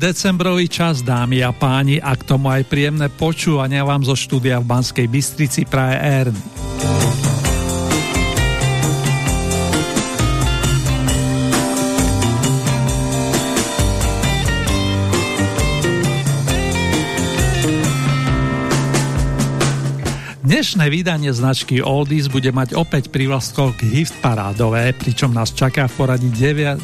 Decembrový čas, dámy a páni, a k tomu aj príjemné počúvania vám zo štúdia v Banskej Bystrici praje Ernie. Dnešné vydanie značky Oldies bude mať opäť prívlastok hit parádové, pričom nás čaká v poradí 90.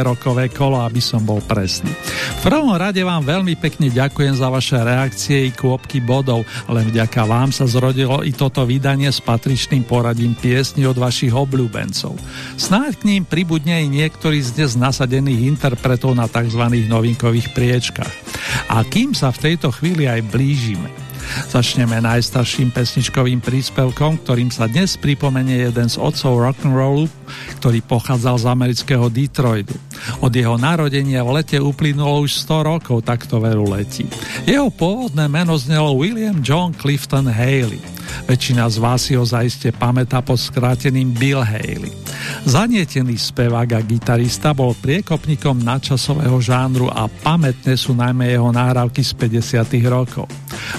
rokové kolo, aby som bol presný. V prvom rade vám veľmi pekne ďakujem za vaše reakcie i kôpky bodov, len vďaka vám sa zrodilo i toto vydanie s patričným poradím piesni od vašich obľúbencov. Snáď k ním pribudne i niektorí z dnes nasadených interpretov na tzv. novinkových priečkách. A kým sa v tejto chvíli aj blížime, Začneme najstarším pesničkovým príspevkom, ktorým sa dnes pripomenie jeden z otcov rock'n'rollu, ktorý pochádzal z amerického Detroitu. Od jeho narodenia v lete uplynulo už 100 rokov, takto veru letí. Jeho pôvodné meno znelo William John Clifton Haley. Väčšina z vás si ho zaiste pamätá pod skráteným Bill Haley. Zanietený spevák a gitarista bol priekopníkom nadčasového žánru a pamätné sú najmä jeho náhrávky z 50. rokov.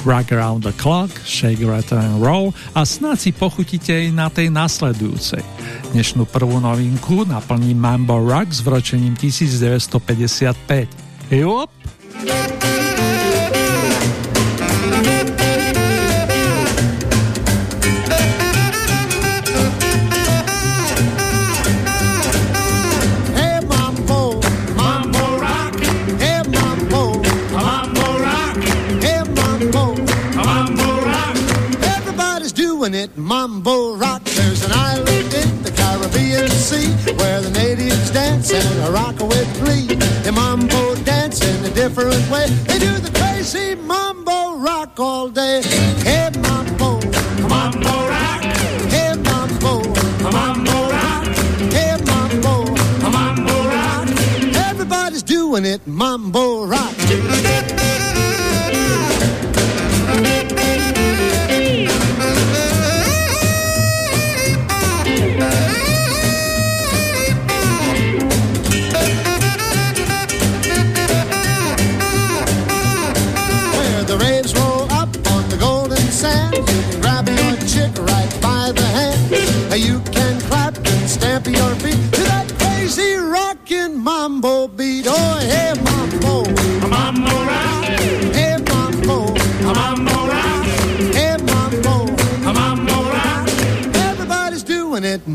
Rock Around the Clock, Shake, Rattle and Roll a snad si pochutíte aj na tej nasledujúcej. Dnešnú prvú novinku naplní Mambo Rock s vročením 1955. Jop! It mambo rock. There's an island in the Caribbean Sea where the natives dance and rock with glee. They mambo dance in a different way. They do the crazy mambo rock all day. Hey mambo, mambo rock. Hey mambo, rock. Hey mambo rock. Everybody's doing it mambo rock.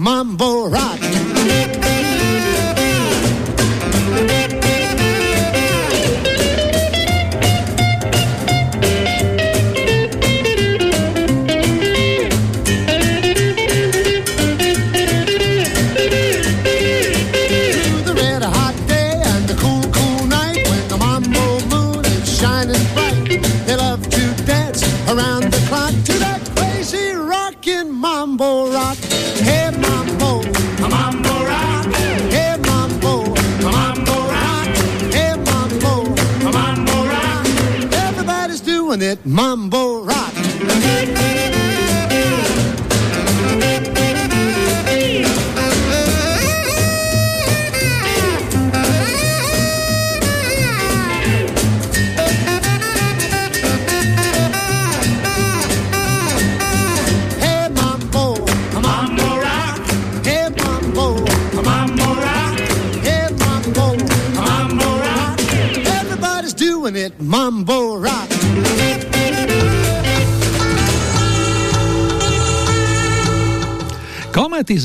Mambo rock.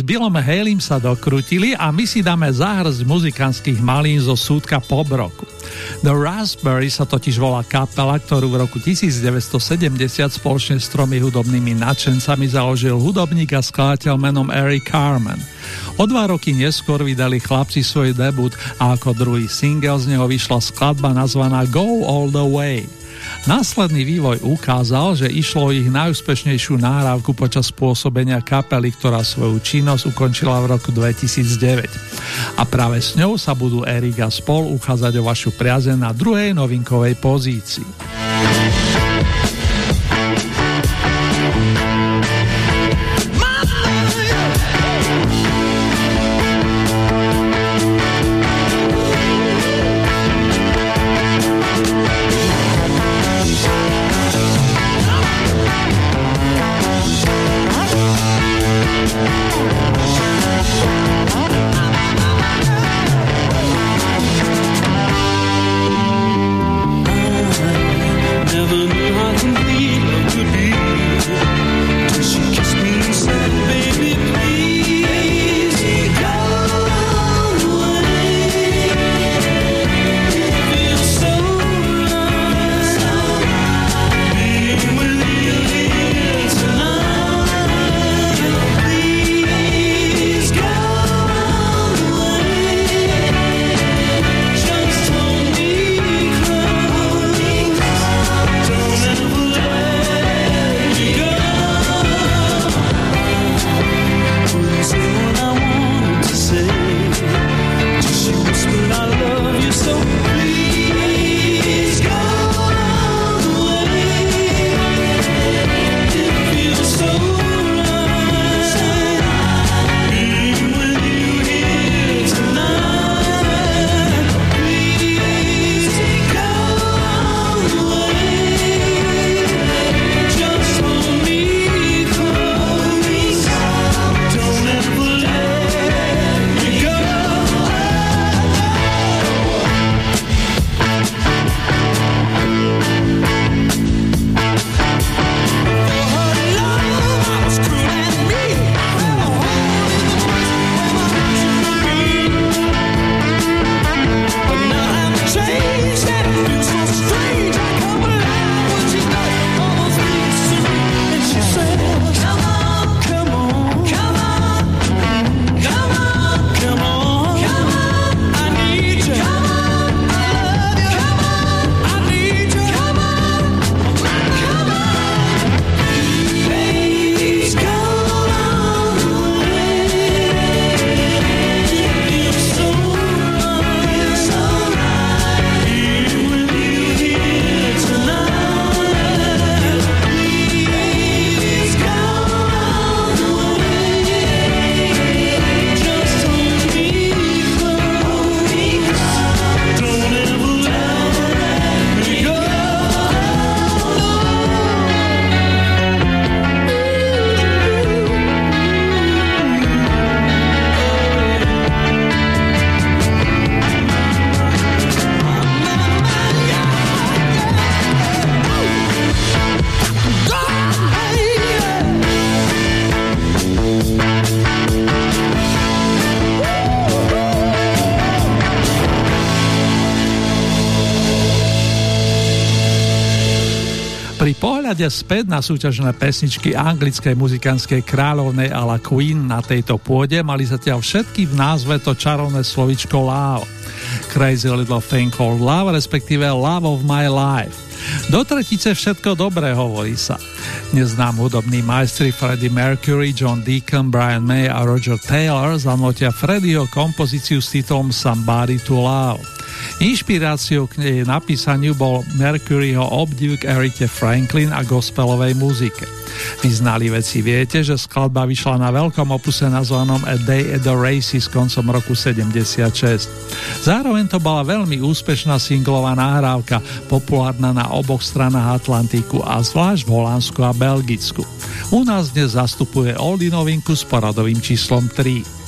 Billom Haleym sa dokrutili a my si dáme záhrzť muzikantských malín zo súdka po broku. The Raspberry sa totiž volá kapela, ktorú v roku 1970 spoločne s tromi hudobnými nadšencami založil hudobník a skladateľ menom Eric Carmen. O dva roky neskôr vydali chlapci svoj debut a ako druhý single z neho vyšla skladba nazvaná Go All The Way. Následný vývoj ukázal, že išlo o ich najúspešnejšiu náhrávku počas pôsobenia kapely, ktorá svoju činnosť ukončila v roku 2009. A práve s ňou sa budú Erika spol uchádzať o vašu priazeň na druhej novinkovej pozícii. Pohľade späť na súťažné pesničky anglickej muzikánskej kráľovnej ala Queen na tejto pôde mali zatiaľ všetky v názve to čarovné slovičko Love. Crazy Little Thing Called Love, respektíve Love of My Life. Do tretice všetko dobré, hovorí sa. Neznám hudobní majstri Freddie Mercury, John Deacon, Brian May a Roger Taylor zanotia Freddieho kompozíciu s titulom Somebody to Love. Inšpiráciou k nej napísaniu bol Mercuryho obdiv k Erite Franklin a gospelovej muzike. Vy veci viete, že skladba vyšla na veľkom opuse nazvanom A Day at the Races koncom roku 76. Zároveň to bola veľmi úspešná singlová nahrávka, populárna na oboch stranách Atlantiku a zvlášť v Holandsku a Belgicku. U nás dnes zastupuje Oldy novinku s poradovým číslom 3.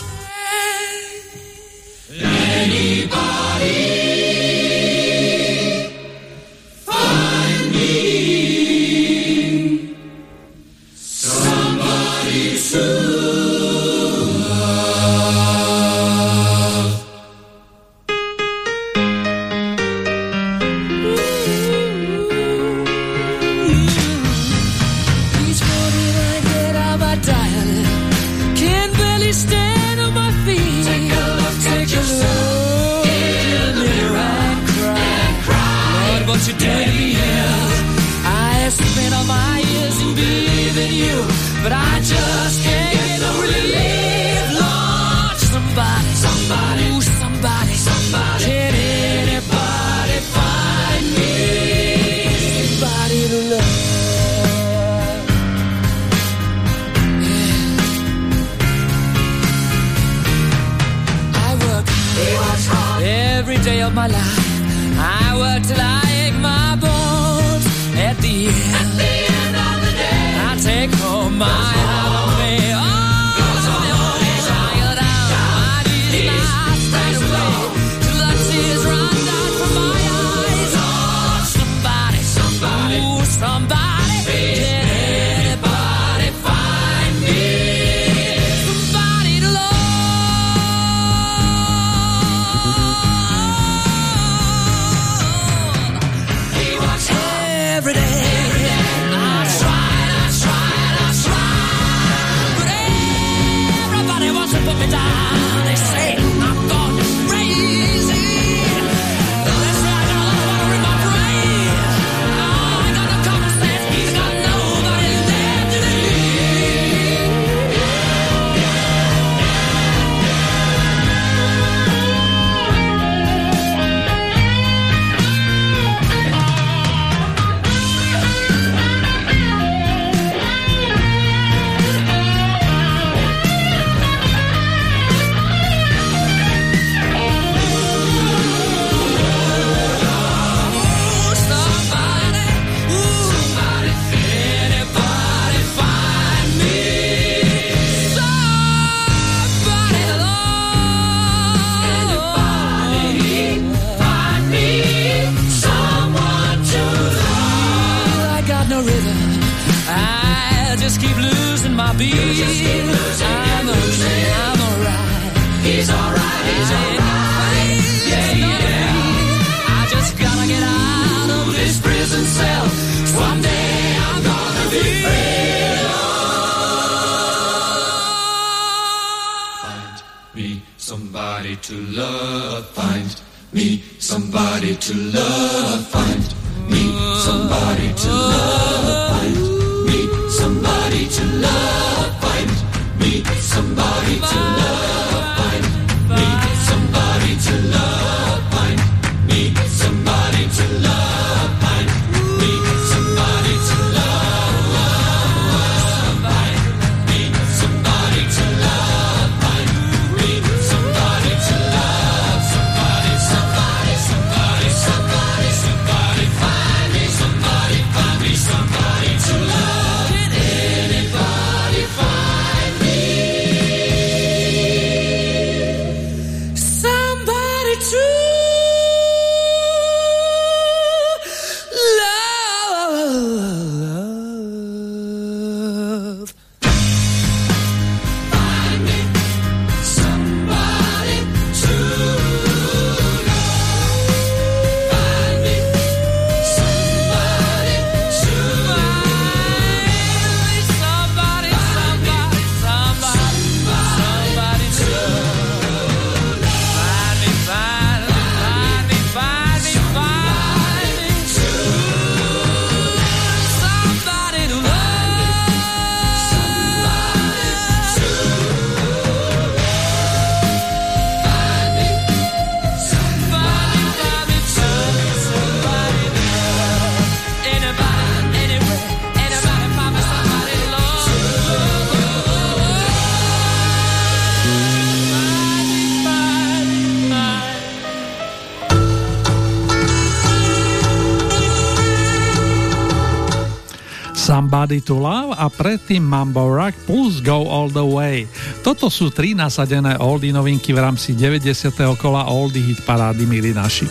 Somebody to Love a predtým Mambo Rock plus Go All The Way. Toto sú tri nasadené oldie novinky v rámci 90. kola oldie hit parády, milí naši.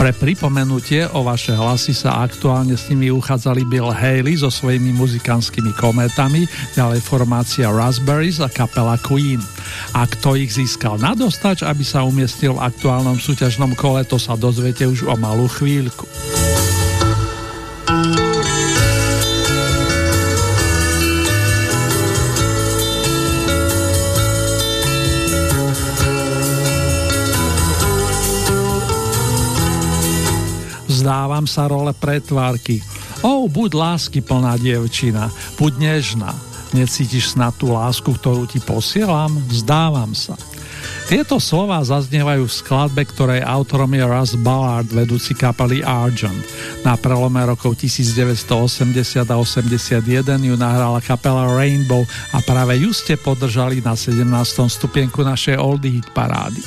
Pre pripomenutie o vaše hlasy sa aktuálne s nimi uchádzali Bill Haley so svojimi muzikantskými kometami, ďalej formácia Raspberries a kapela Queen. A kto ich získal na dostač, aby sa umiestnil v aktuálnom súťažnom kole, to sa dozviete už o malú chvíľku. Vzdávam sa role pretvárky. O, buď lásky plná dievčina, buď nežná. Necítiš snad tú lásku, ktorú ti posielam? Vzdávam sa. Tieto slova zaznievajú v skladbe, ktorej autorom je Russ Ballard, vedúci kapely Argent. Na prelome rokov 1980 a 81 ju nahrala kapela Rainbow a práve ju ste podržali na 17. stupienku našej oldie hit parády.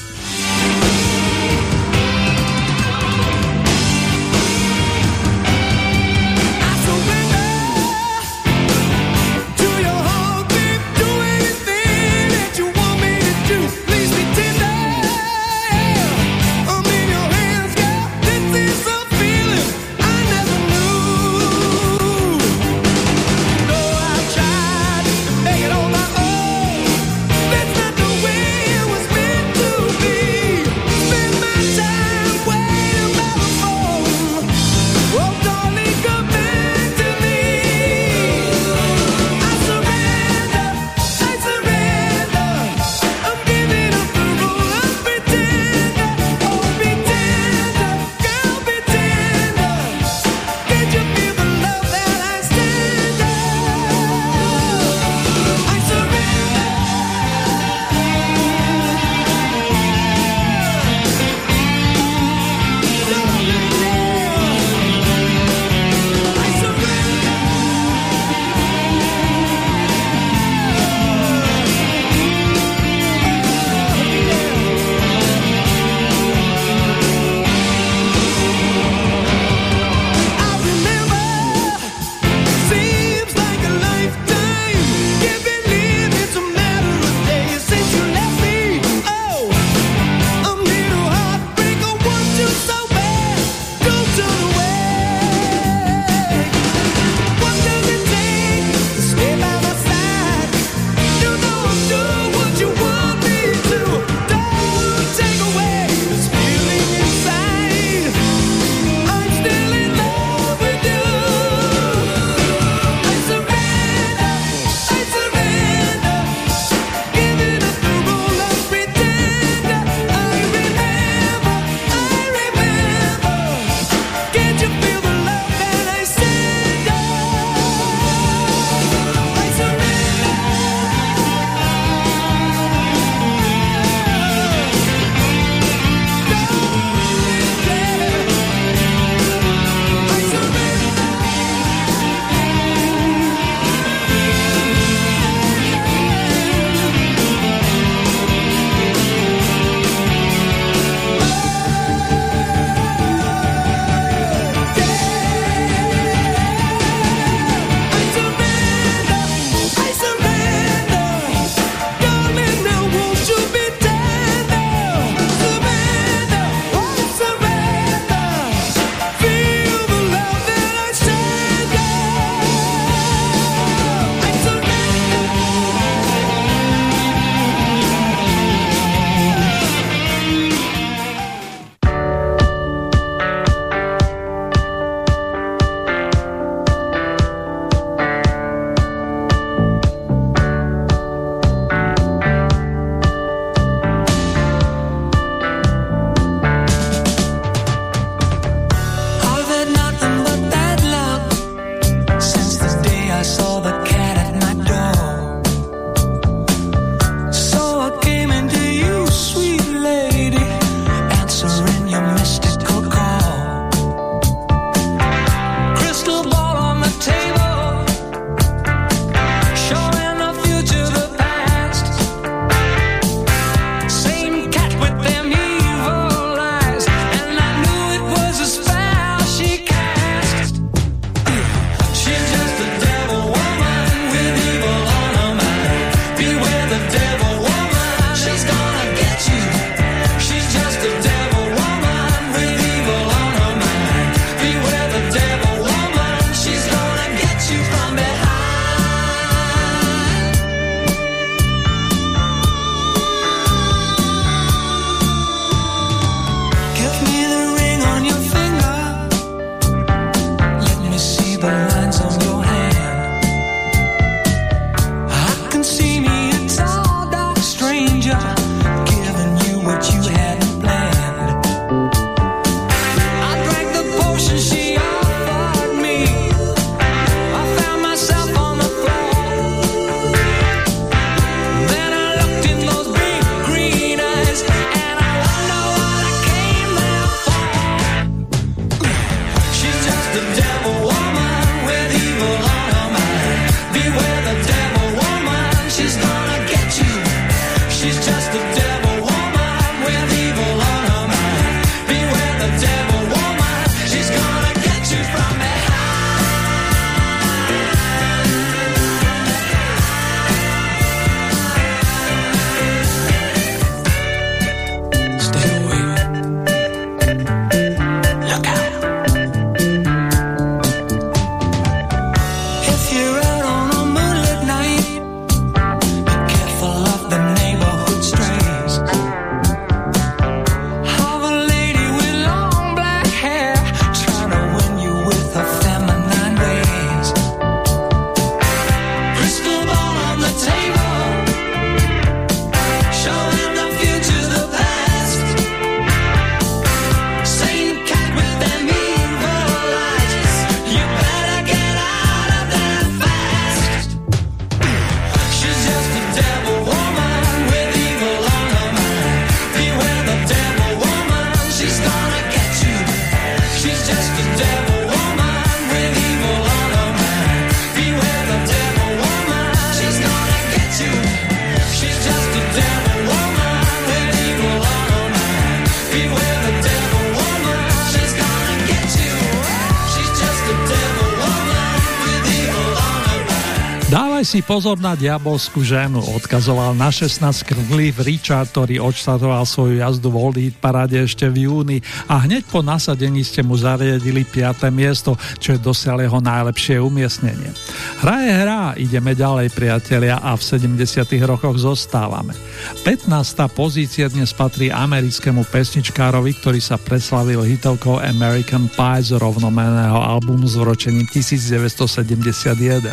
Si pozor na diabolskú ženu, odkazoval na 16 krvlív Richard, ktorý odštartoval svoju jazdu v Old Heat paráde ešte v júni a hneď po nasadení ste mu zariadili 5. miesto, čo je dosiaľ jeho najlepšie umiestnenie. Hra je hra, ideme ďalej priatelia a v 70. rokoch zostávame. 15. pozícia dnes patrí americkému pesničkárovi, ktorý sa preslavil hitovkou American Pie z rovnomeného albumu s vročením 1971.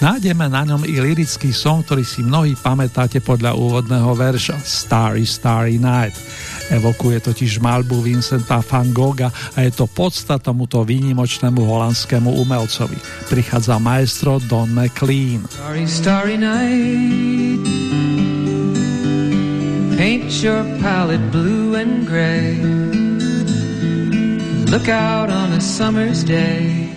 Nájdeme na ňom i lirický song, ktorý si mnohí pamätáte podľa úvodného verša Starry Starry Night. Evokuje totiž malbu Vincenta van Gogha a je to podsta tomuto výnimočnému holandskému umelcovi. Prichádza maestro Don McLean. Starry, starry night Paint your palette blue and gray Look out on a summer's day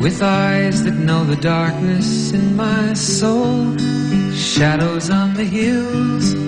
with eyes that know the darkness in my soul, shadows on the hills.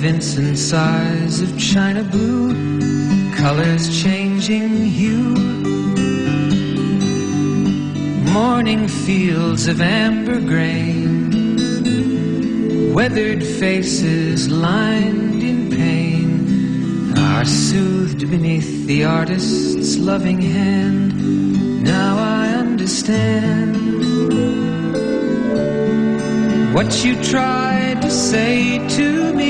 in Vincent's eyes of china blue, colors changing hue. Morning fields of amber grain, weathered faces lined in pain, are soothed beneath the artist's loving hand. Now I understand what you tried to say to me,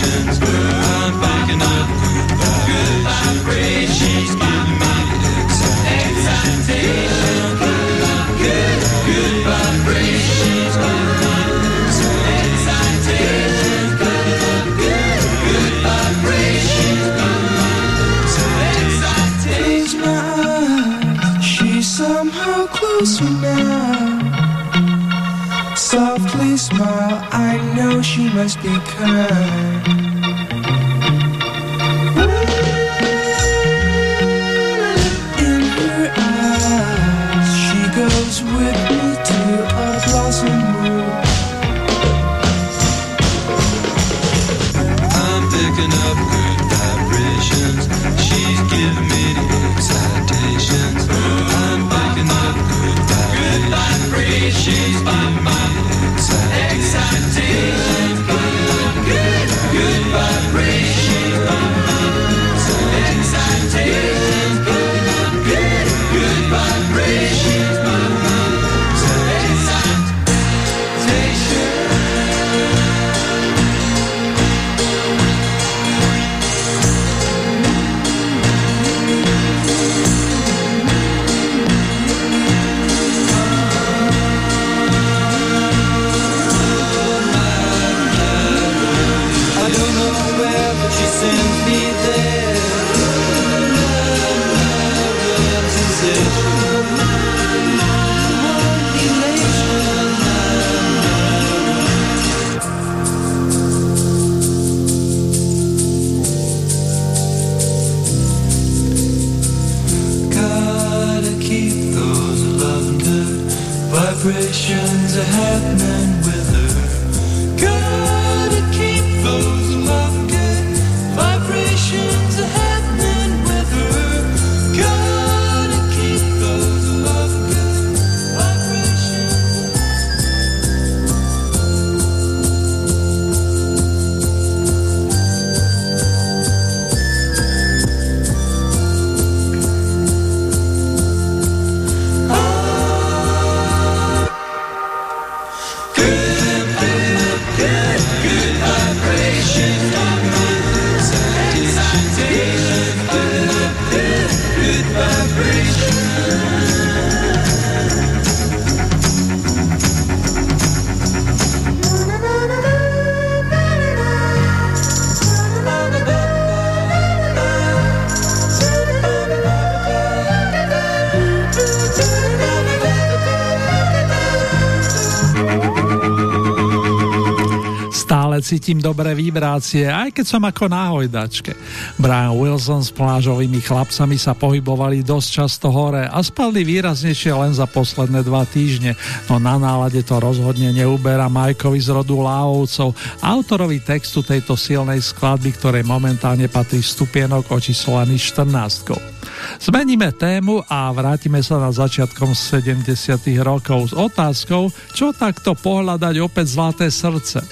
vibrations. I'm picking up good vibrations. Giving me. Good, good vibrations. Me. Good, good vibrations. She's somehow closer now softly smile. I know she must be kind. Cítim dobré vibrácie, aj keď som ako na hojdačke. Brian Wilson s plážovými chlapcami sa pohybovali dosť často hore a spadli výraznejšie len za posledné dva týždne, no na nálade to rozhodne neuberá Majkovi z rodu Lávovcov, autorovi textu tejto silnej skladby, ktorej momentálne patrí stupienok očíslovaný 14. Zmeníme tému a vrátime sa na začiatkom 70. rokov s otázkou, čo takto pohľadať opäť zlaté srdce.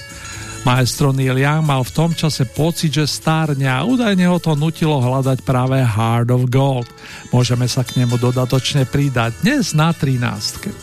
Maestro Neil Young mal v tom čase pocit, že stárne a údajne ho to nutilo hľadať práve Heart of Gold. Môžeme sa k nemu dodatočne pridať dnes na 13.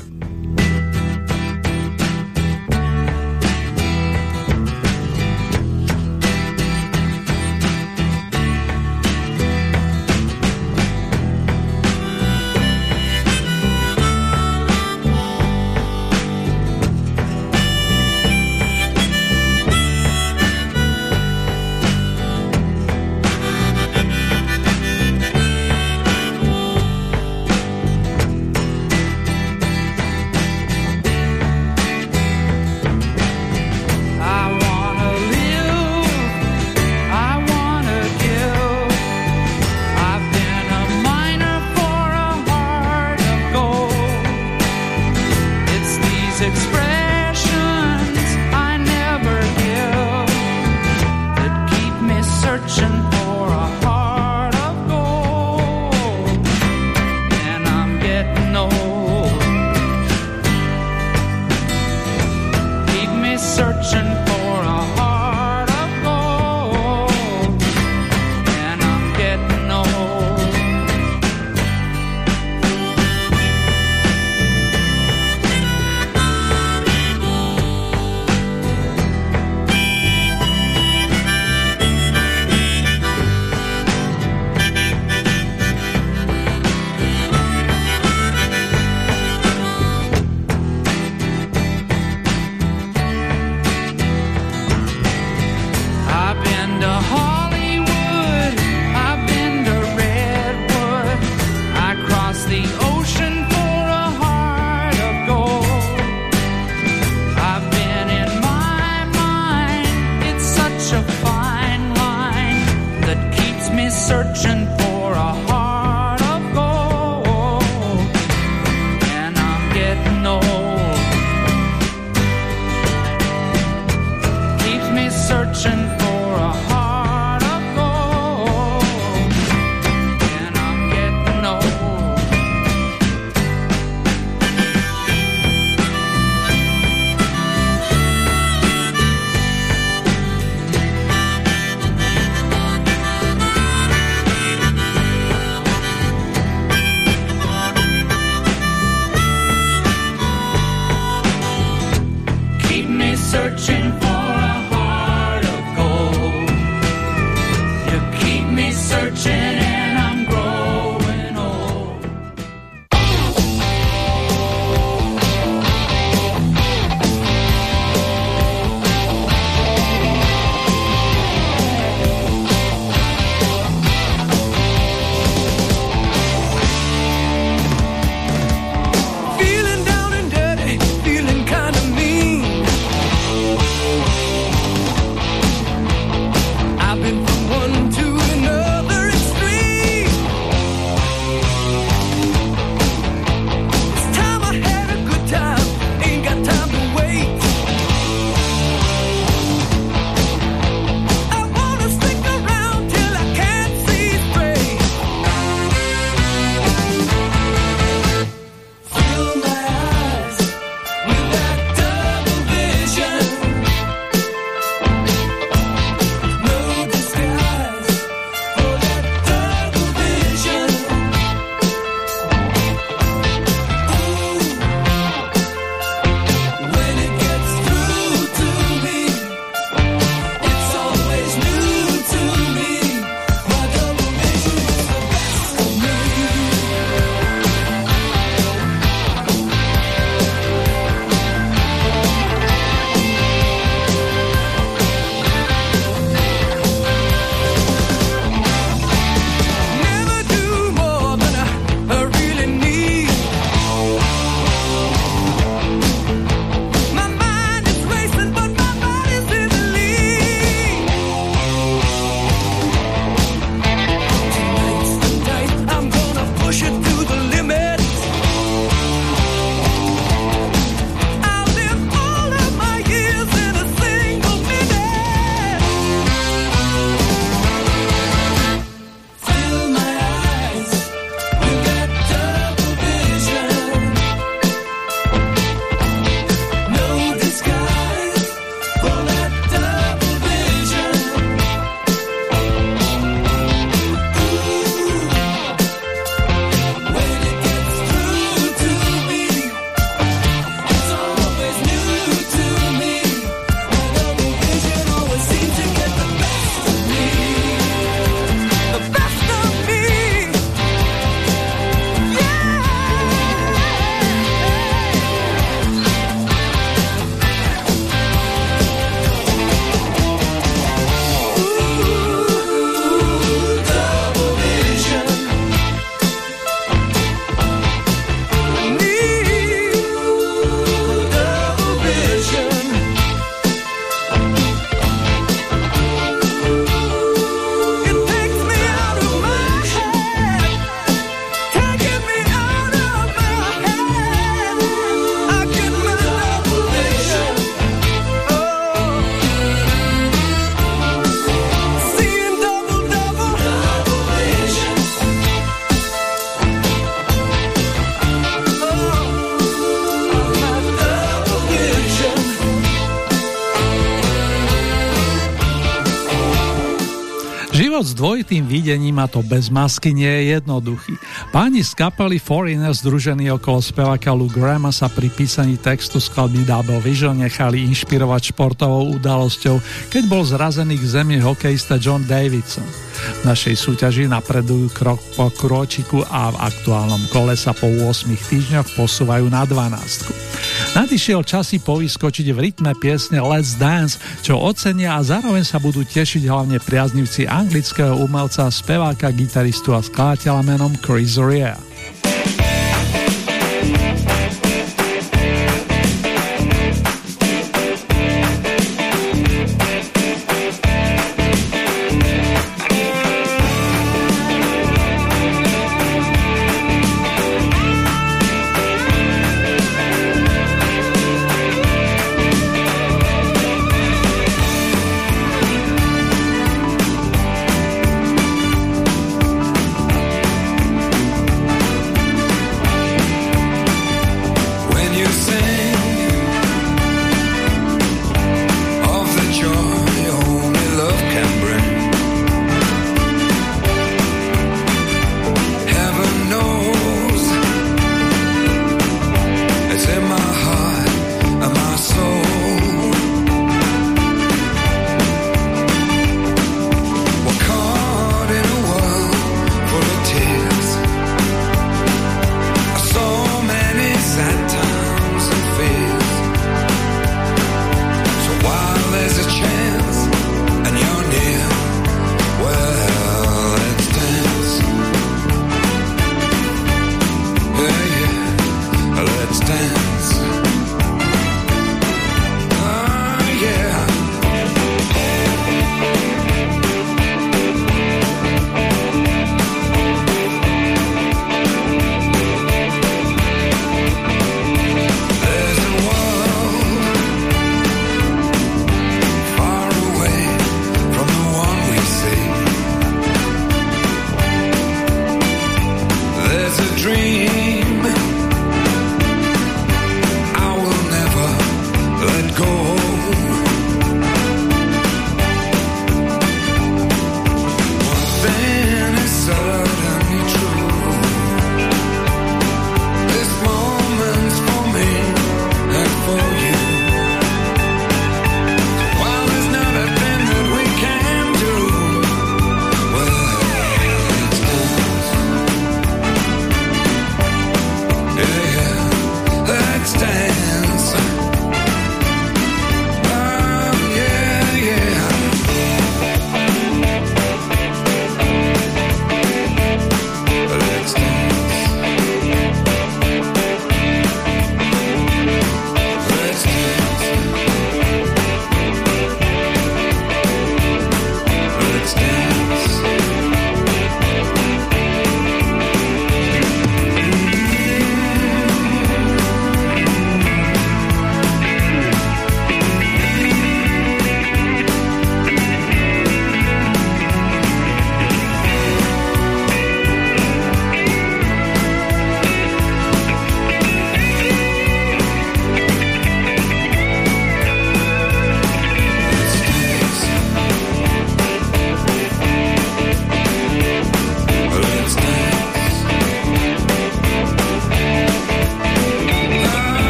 Život s dvojitým videním a to bez masky nie je jednoduchý. Páni z kapely Foreigner združení okolo speváka Lou Grahama sa pri písaní textu skladby Double Vision nechali inšpirovať športovou udalosťou, keď bol zrazený k zemi hokejista John Davidson. Našej súťaži napredujú krok po kročiku a v aktuálnom kole sa po 8 týždňoch posúvajú na 12. Nadišiel časy povyskočiť v rytme piesne Let's Dance, čo ocenia a zároveň sa budú tešiť hlavne priaznivci anglického umelca, speváka, gitaristu a skladateľa menom Chris Rea.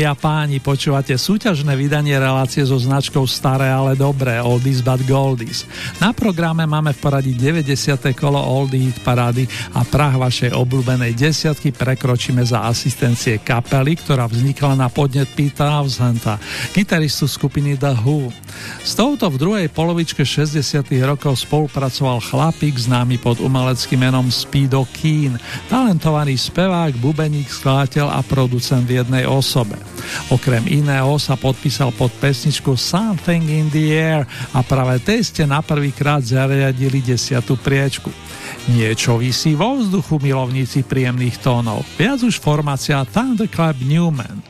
Dámy a páni, počúvate súťažné vydanie relácie so značkou Staré, ale dobré, Oldies but Goldies. Na programe máme v poradí 90. kolo Oldie parády a prah vašej obľúbenej desiatky prekročíme za asistencie kapely, ktorá vznikla na podnet Pita Townsenda, gitaristu skupiny The Who. S touto v druhej polovičke 60. rokov spolupracoval chlapík známy pod umeleckým menom Speedo Keen, talentovaný spevák, bubeník, skladateľ a producent v jednej osobe. Okrem iného sa podpísal pod pesničku Something in the Air a práve tej ste na prvýkrát zariadili desiatu priečku. Niečo vysí vo vzduchu milovníci príjemných tónov. Viac už formácia Thunderclap Newman.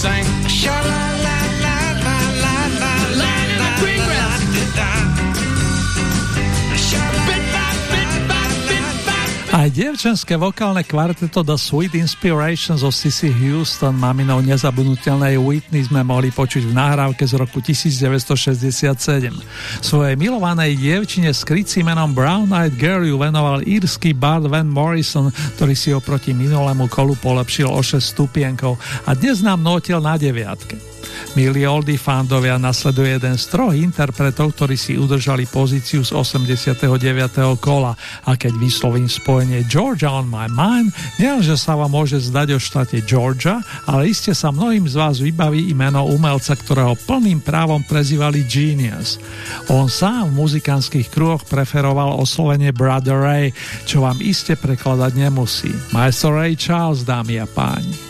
sang. Sha la dievčenské vokálne kvarteto The Sweet Inspiration zo Sissy Houston maminou nezabudnutelnej Whitney sme mohli počuť v nahrávke z roku 1967. Svojej milovanej dievčine s krycím menom Brown Eyed Girl ju venoval írsky bard Van Morrison, ktorý si oproti minulému kolu polepšil o 6 stupienkov a dnes nám notil na deviatke. Milí oldy fandovia, nasleduje jeden z troch interpretov, ktorí si udržali pozíciu z 89. kola a keď vyslovím spojenie Georgia on my mind, nielenže sa vám môže zdať o štáte Georgia, ale iste sa mnohým z vás vybaví meno umelca, ktorého plným právom prezývali Genius. On sám v muzikánskych kruhoch preferoval oslovenie Brother Ray, čo vám iste prekladať nemusí. Maestro Ray Charles, dámy a páni.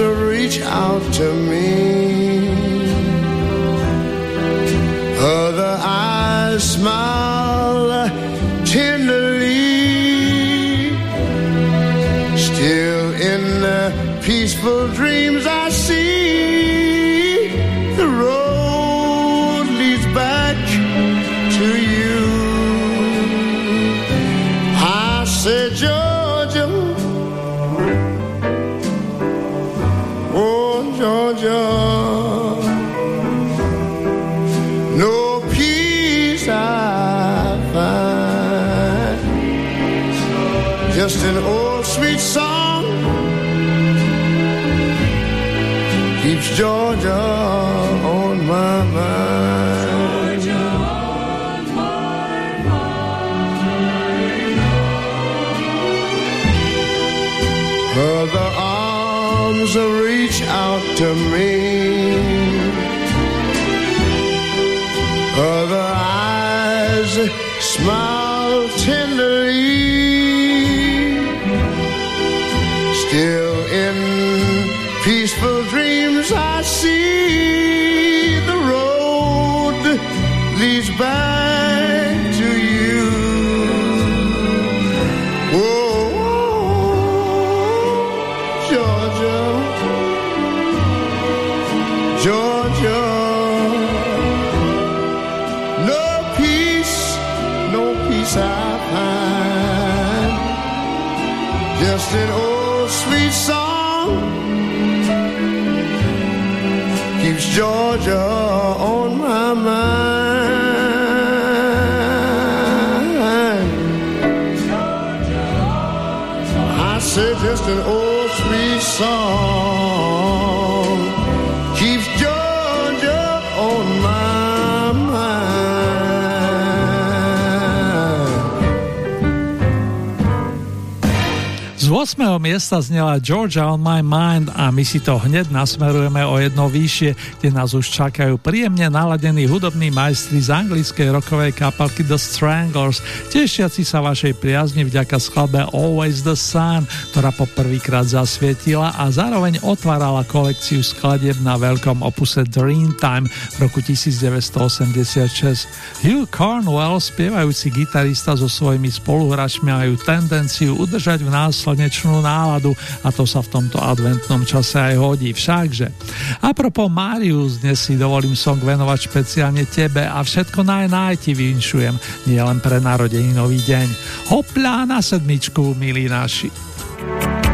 Arms reach out to me. Other eyes smile tenderly. Still in the peaceful dreams Z 8. miesta znela Georgia on my mind a my si to hneď nasmerujeme o jedno vyššie, kde nás už čakajú príjemne naladení hudobní majstri z anglickej rokovej kapalky The Stranglers, tešiaci sa vašej priazni vďaka skladbe Always the Sun, ktorá po zasvietila a zároveň otvárala kolekciu skladieb na veľkom opuse Dreamtime v roku 1986. Hugh Cornwell, spievajúci gitarista so svojimi spoluhráčmi, majú tendenciu udržať v následu slnečnú náladu a to sa v tomto adventnom čase aj hodí. Všakže. A propos Marius, dnes si dovolím song venovať špeciálne tebe a všetko naj naj ti vinšujem, nie len pre narodeninový deň. Hoplá na sedmičku, milí naši. thank you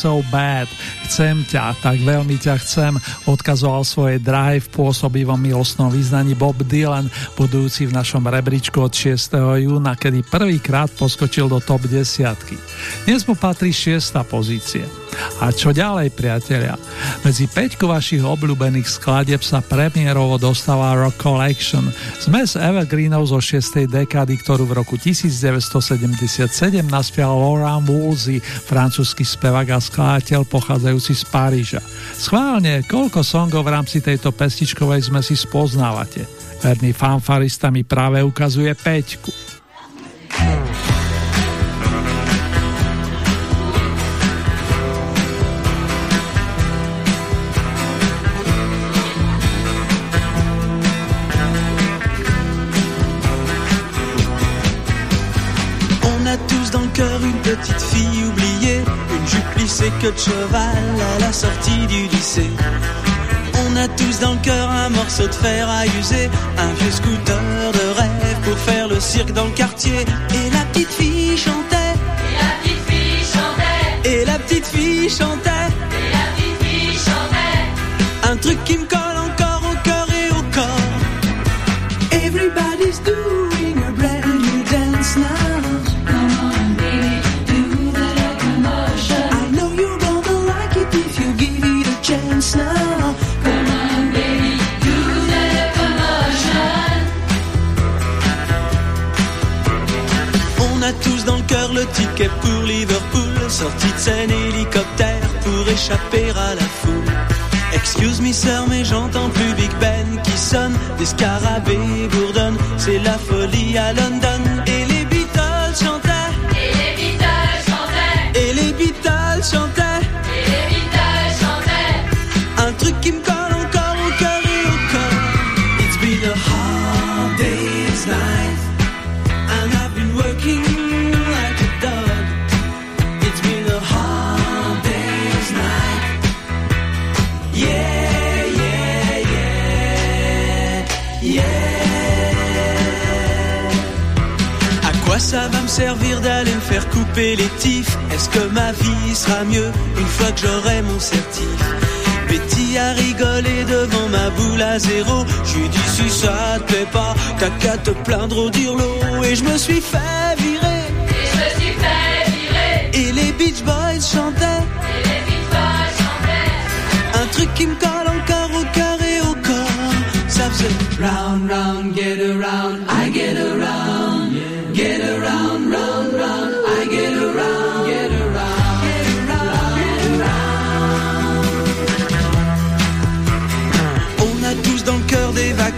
so bad, chcem ťa, tak veľmi ťa chcem, odkazoval svoje drahé v pôsobivom milostnom význaní Bob Dylan, budúci v našom rebríčku od 6. júna, kedy prvýkrát poskočil do top 10. Dnes mu patrí 6. pozícia. A čo ďalej, priatelia? Medzi 5 vašich obľúbených skladieb sa premiérovo dostáva Rock Collection, zmes Evergreenov zo 6. dekády, ktorú v roku 1977 naspial Laurent Woolsey, francúzsky spevák a skladateľ pochádzajúci z Paríža. Schválne, koľko songov v rámci tejto pestičkovej zmesi spoznávate? Verný fanfarista mi práve ukazuje 5. queue de cheval à la sortie du lycée. On a tous dans le cœur un morceau de fer à user, un vieux scooter de rêve pour faire le cirque dans le quartier. Et la petite fille chantait. Et la petite fille chantait. Et la petite fille chantait. ticket pour Liverpool, sortie de scène hélicoptère pour échapper à la foule. Excuse me sir, mais j'entends plus Big Ben qui sonne, des scarabées bourdonnent, c'est la folie à London. Et les Beatles chantaient, et les Beatles chantaient, et les Beatles chantaient, et les Beatles chantaient. Un truc qui me couper les tifs Est-ce que ma vie sera mieux une fois que j'aurai mon certif? Betty a rigolé devant ma boule à zéro. J'ai dit si ça te plaît pas, t'as qu'à te plaindre au dirlo. Et je me suis fait virer. Et je me suis fait virer. Et les Beach Boys chantaient. Et les Beach Boys chantaient. Un truc qui me colle encore au cœur et au corps. Ça faisait round, round, get around, I get around.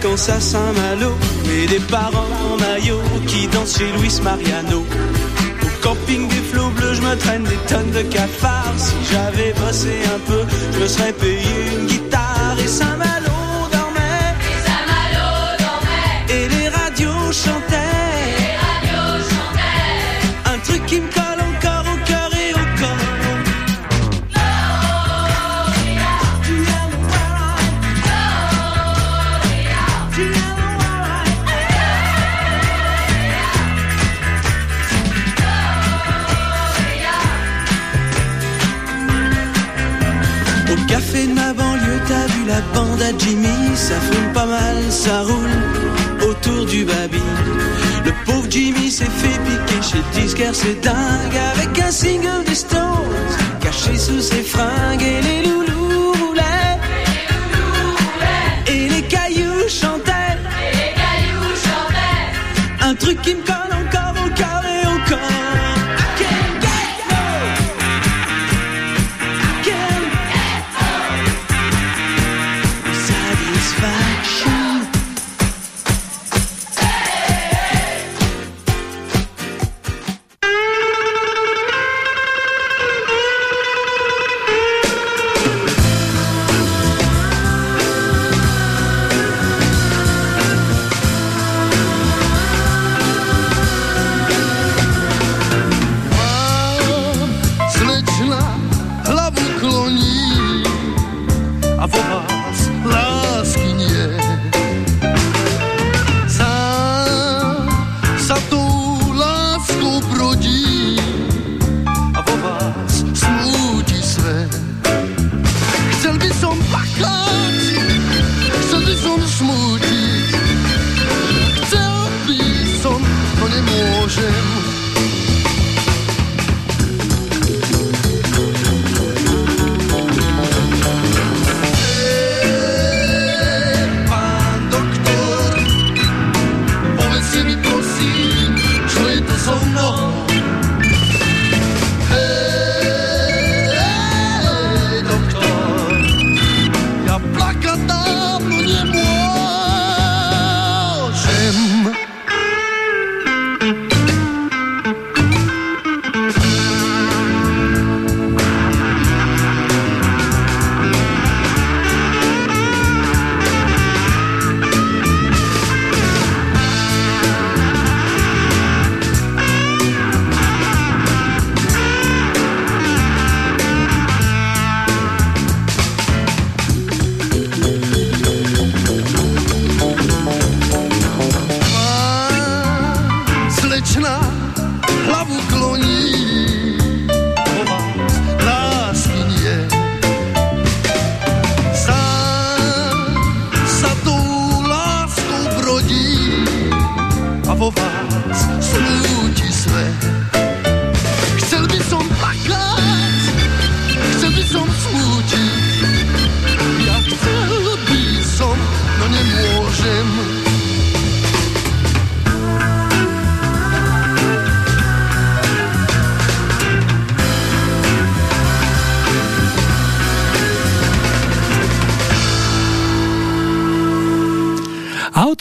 Vacances à Saint-Malo et des parents en maillot qui dansent chez Luis Mariano. Au camping des flots bleus, je me traîne des tonnes de cafards. Si j'avais bossé un peu, je me serais payé une guitare la bande à Jimmy Ça fume pas mal, ça roule autour du baby Le pauvre Jimmy s'est fait piquer chez disquaire, c'est dingue Avec un single des Caché sous ses fringues et les loulous roulaient Et les cailloux chantaient Et les cailloux chantaient. Un truc qui me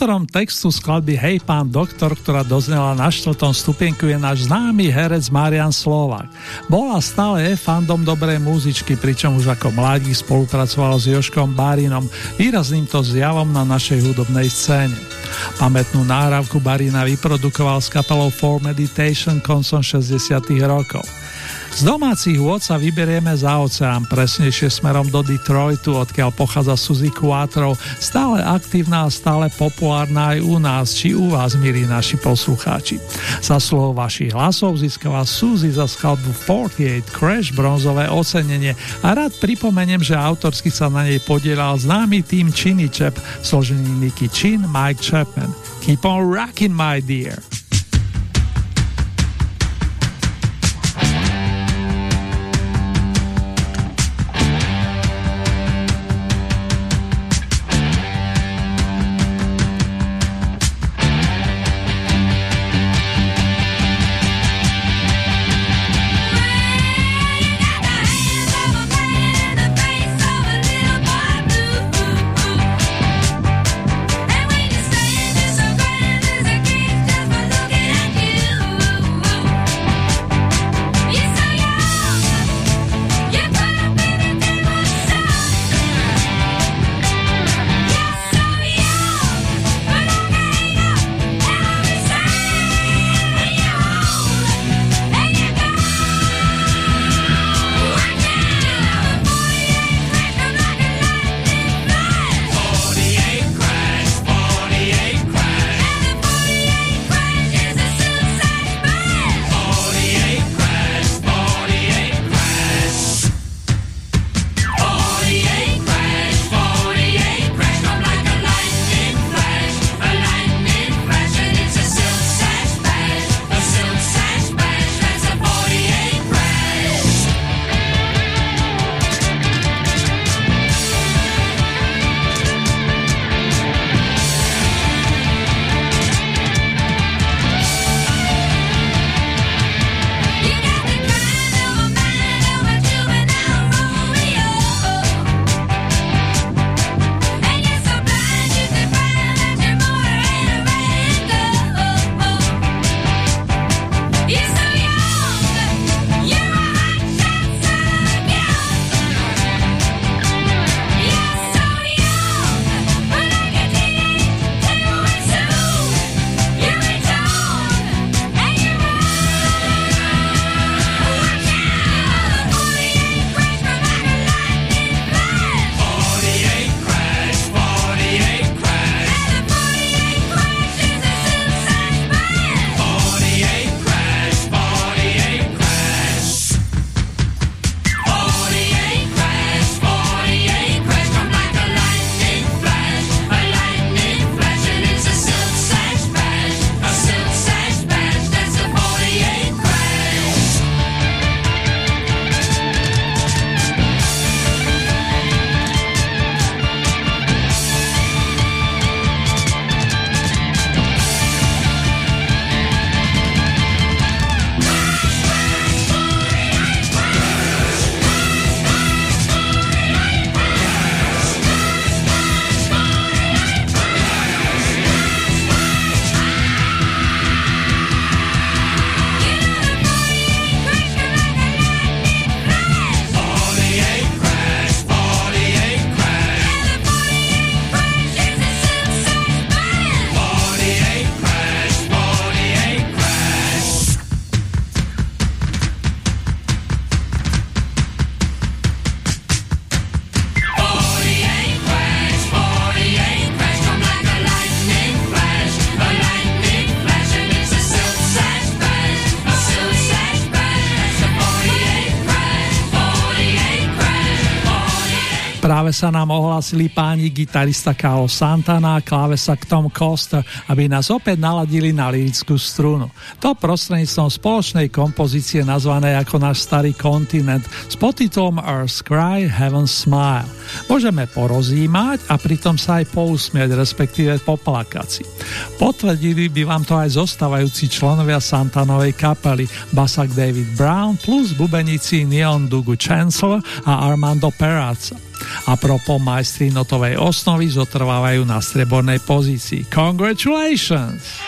Autorom textu skladby Hej pán doktor, ktorá doznela na štvrtom stupienku je náš známy herec Marian Slovák. Bola stále fandom dobrej muzičky, pričom už ako mladík spolupracoval s Joškom Barinom, výrazným to zjavom na našej hudobnej scéne. Pamätnú náhrávku Barina vyprodukoval s kapelou For Meditation koncom 60 rokov. Z domácich vôd sa vyberieme za oceán, presnejšie smerom do Detroitu, odkiaľ pochádza Suzy Quattro, stále aktívna a stále populárna aj u nás, či u vás, milí naši poslucháči. Za slovo vašich hlasov získava Suzy za skladbu 48 Crash bronzové ocenenie a rád pripomeniem, že autorsky sa na nej podielal známy tým Chini Chap, složený Nicky Chin, Mike Chapman. Keep on rocking, my dear. Sa nám ohlasili páni gitarista Carlos Santana a klávesa Tom Costa, aby nás opäť naladili na lirickú strunu. To prostredníctvom spoločnej kompozície nazvané ako náš starý kontinent s podtitulom Earth's Cry, Heaven's Smile. Môžeme porozímať a pritom sa aj pousmieť, respektíve poplakať. Potvrdili by vám to aj zostávajúci členovia Santanovej kapely Basak David Brown plus bubenici Neon Dugu Chancellor a Armando Perazza. A propo majstri notovej osnovy zotrvávajú na strebornej pozícii. Congratulations!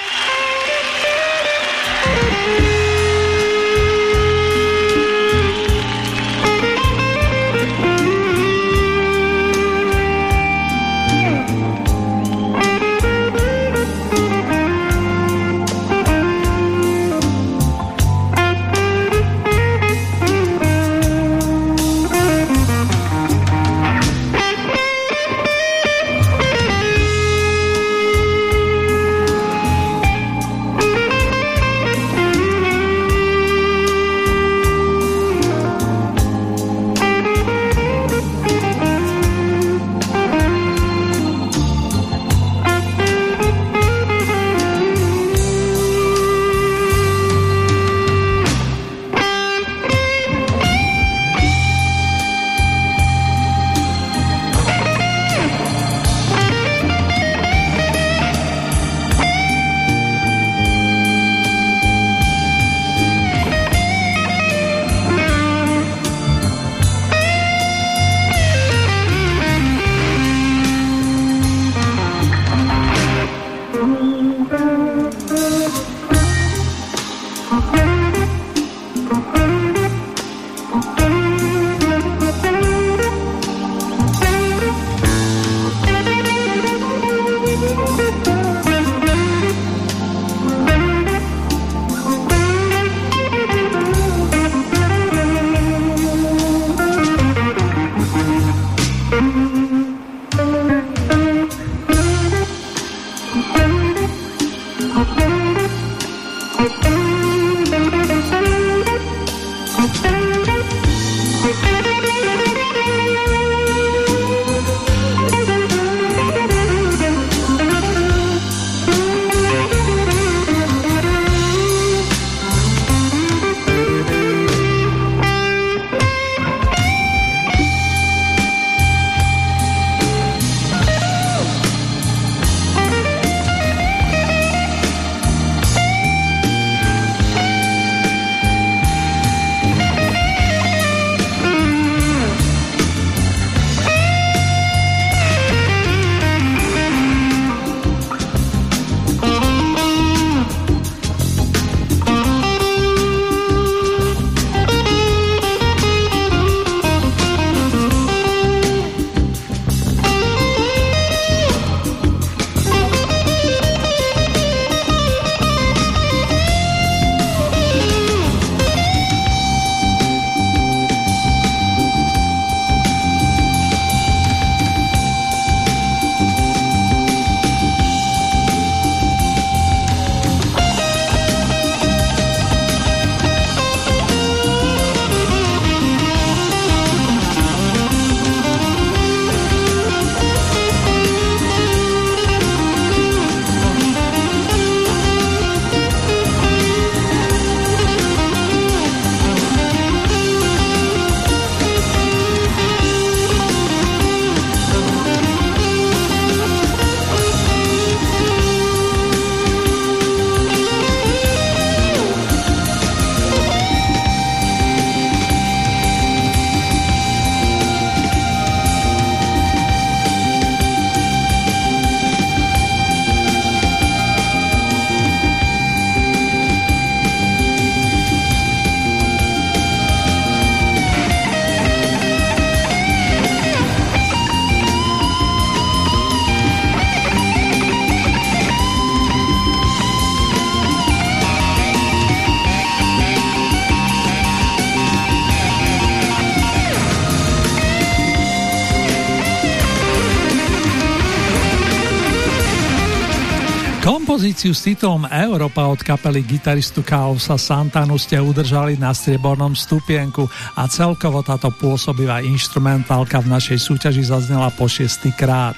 Kompozíciu s titulom Európa od kapely gitaristu Kaosa Santanu ste udržali na striebornom stupienku a celkovo táto pôsobivá instrumentálka v našej súťaži zaznela po krát.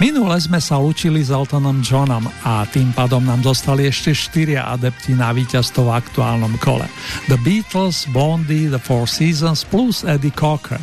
Minule sme sa učili s Eltonom Johnom a tým pádom nám zostali ešte štyria adepti na víťazstvo v aktuálnom kole. The Beatles, Blondie, The Four Seasons plus Eddie Cocker.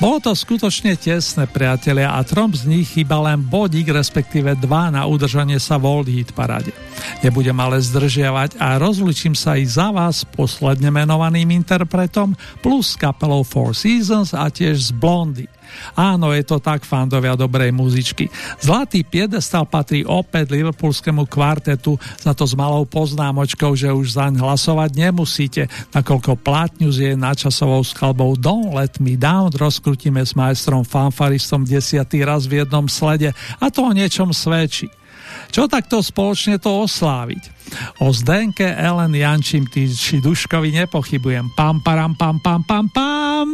Bolo to skutočne tesné, priatelia, a trom z nich chýba len bodík, respektíve dva na udržanie sa v Old Heat parade. Nebudem ale zdržiavať a rozličím sa i za vás posledne menovaným interpretom plus kapelou Four Seasons a tiež z Blondie. Áno, je to tak, fandovia dobrej muzičky. Zlatý piedestal patrí opäť liverpoolskému kvartetu, za to s malou poznámočkou, že už zaň hlasovať nemusíte, nakoľko Platňus je načasovou skladbou Don't Let Me Down, rozkrutíme s majstrom fanfaristom desiatý raz v jednom slede a to o niečom svedčí. Čo takto spoločne to osláviť? O Zdenke, Ellen Jančím, či Duškovi nepochybujem. Pam, param, pam, pam, pam, pam.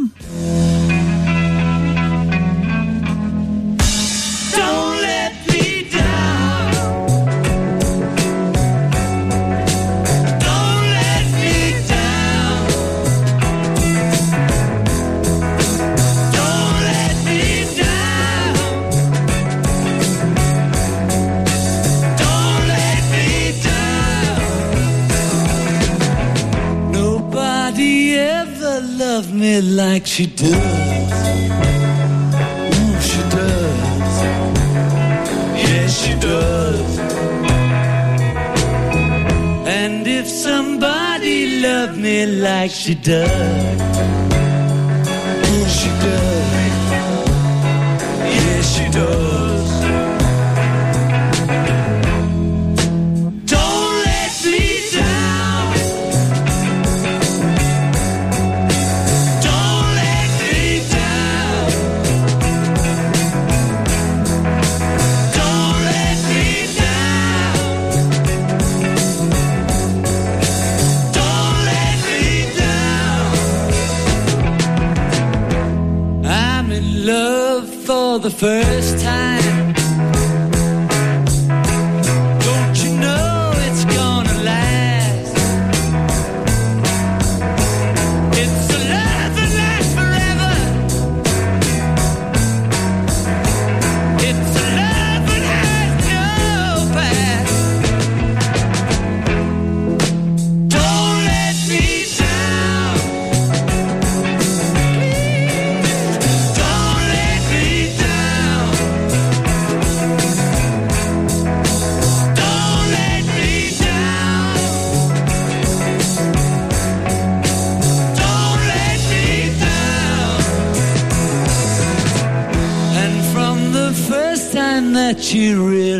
Like she does. Ooh, she does. Yes, she does. And if somebody loved me like she does, ooh, she does. Yes, she does. The first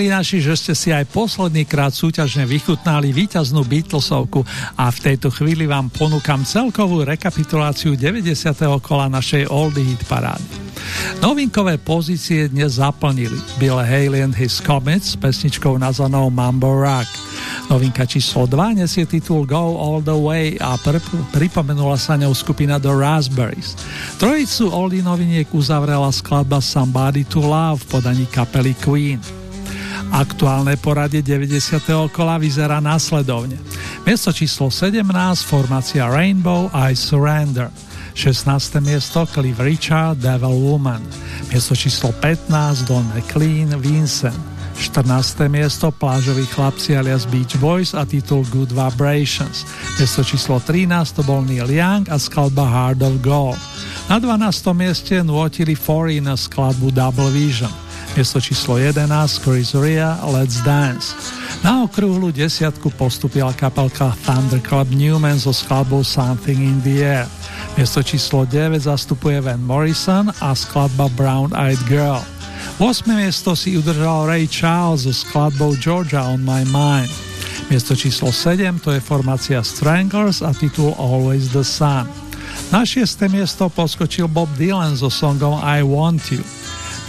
milí naši, že ste si aj posledný súťažne vychutnali víťaznú Beatlesovku a v tejto chvíli vám ponúkam celkovú rekapituláciu 90. kola našej Oldie Hit parády. Novinkové pozície dnes zaplnili Bill Haley and His Comets s pesničkou nazvanou Mambo Rock. Novinka číslo 2 nesie titul Go All The Way a pr- pripomenula sa ňou skupina The Raspberries. Trojicu Oldie noviniek uzavrela skladba Somebody to Love v podaní kapely Queen. Aktuálne poradie 90. kola vyzerá následovne. Miesto číslo 17, formácia Rainbow I Surrender. 16. miesto Cliff Richard Devil Woman. Miesto číslo 15 Don McLean Vincent. 14. miesto Plážoví chlapci alias Beach Boys a titul Good Vibrations. Miesto číslo 13 to bol Neil Young a skladba Heart of Gold. Na 12. mieste nôtili Foreigner skladbu Double Vision. Miesto číslo 11 Chris Ria Let's Dance. Na okrúhlu desiatku postupila kapelka Thunderclap Newman so skladbou Something in the Air. Miesto číslo 9 zastupuje Van Morrison a skladba Brown Eyed Girl. 8. miesto si udržal Ray Charles so skladbou Georgia on my mind. Miesto číslo 7 to je formácia Stranglers a titul Always the Sun. Na 6. miesto poskočil Bob Dylan so songom I Want You.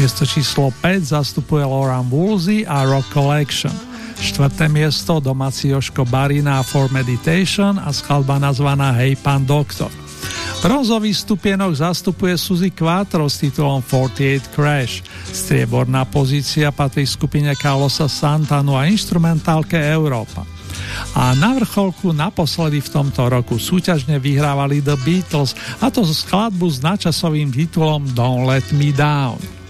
Miesto číslo 5 zastupuje Lauren Woolsey a Rock Collection. Štvrté miesto domáci Joško Barina For Meditation a skladba nazvaná Hey Pan Doktor. Bronzový stupienok zastupuje Suzy Quattro s titulom 48 Crash. Strieborná pozícia patrí skupine Carlosa Santanu a instrumentálke Európa. A na vrcholku naposledy v tomto roku súťažne vyhrávali The Beatles a to skladbu s načasovým titulom Don't Let Me Down.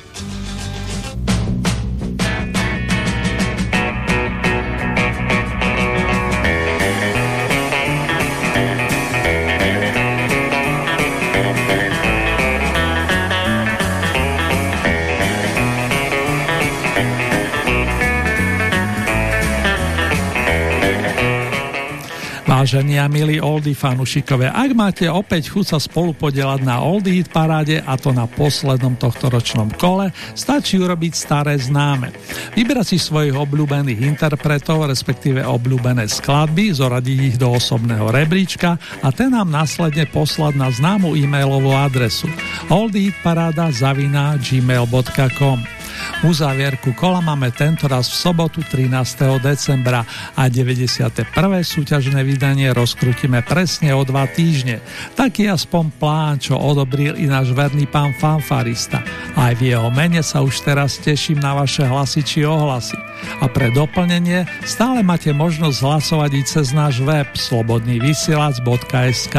Vážení a milí Oldie fanúšikové, ak máte opäť chuť sa spolu podielať na Oldie Hit paráde a to na poslednom tohto ročnom kole, stačí urobiť staré známe. Vybrať si svojich obľúbených interpretov, respektíve obľúbené skladby, zoradiť ich do osobného rebríčka a ten nám následne poslať na známu e-mailovú adresu oldieparáda.gmail.com Uzávierku kola máme tentoraz v sobotu 13. decembra a 91. súťažné vydanie rozkrutíme presne o dva týždne. Taký aspoň plán, čo odobril i náš verný pán fanfarista. Aj v jeho mene sa už teraz teším na vaše hlasy či ohlasy. A pre doplnenie stále máte možnosť hlasovať i cez náš web slobodnývysielac.sk,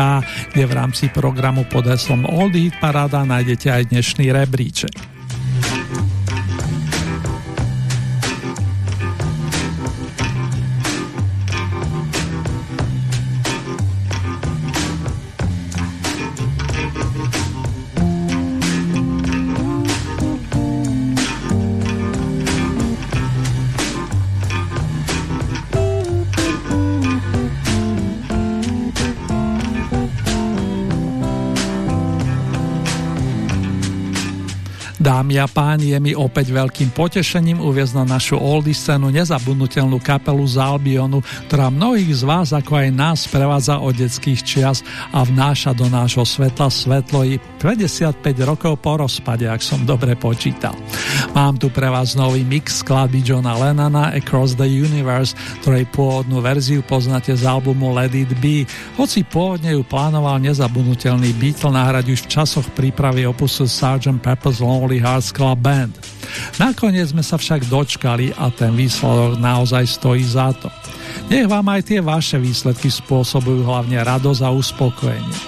kde v rámci programu pod heslom Old Hit Parada nájdete aj dnešný rebríček. Páni, je mi opäť veľkým potešením uviezť na našu oldy scénu nezabudnutelnú kapelu z Albionu, ktorá mnohých z vás, ako aj nás, prevádza od detských čias a vnáša do nášho svetla svetlo i 55 rokov po rozpade, ak som dobre počítal. Mám tu pre vás nový mix skladby Johna Lennona Across the Universe, ktorej pôvodnú verziu poznáte z albumu Let It Be, hoci pôvodne ju plánoval nezabudnutelný Beatle nahrať už v časoch prípravy opusu Sgt. Pepper's Lonely Heart Hearts Club Band. Nakoniec sme sa však dočkali a ten výsledok naozaj stojí za to. Nech vám aj tie vaše výsledky spôsobujú hlavne radosť a uspokojenie.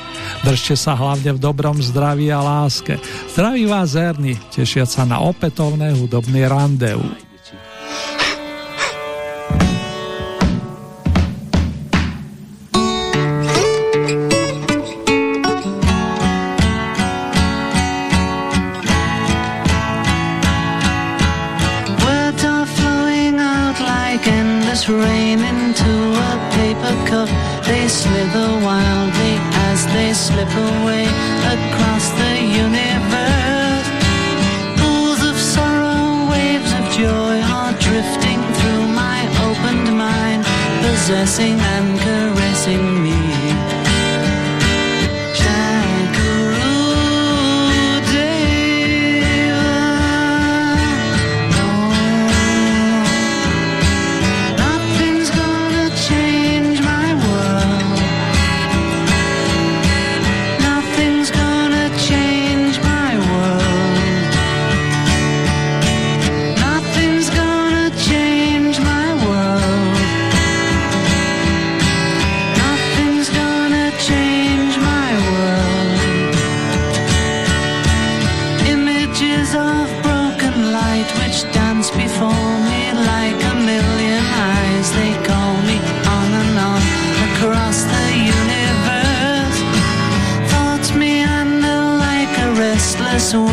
Držte sa hlavne v dobrom zdraví a láske. Zdraví vás Erny, tešiať sa na opätovné hudobné randeu.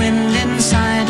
Across the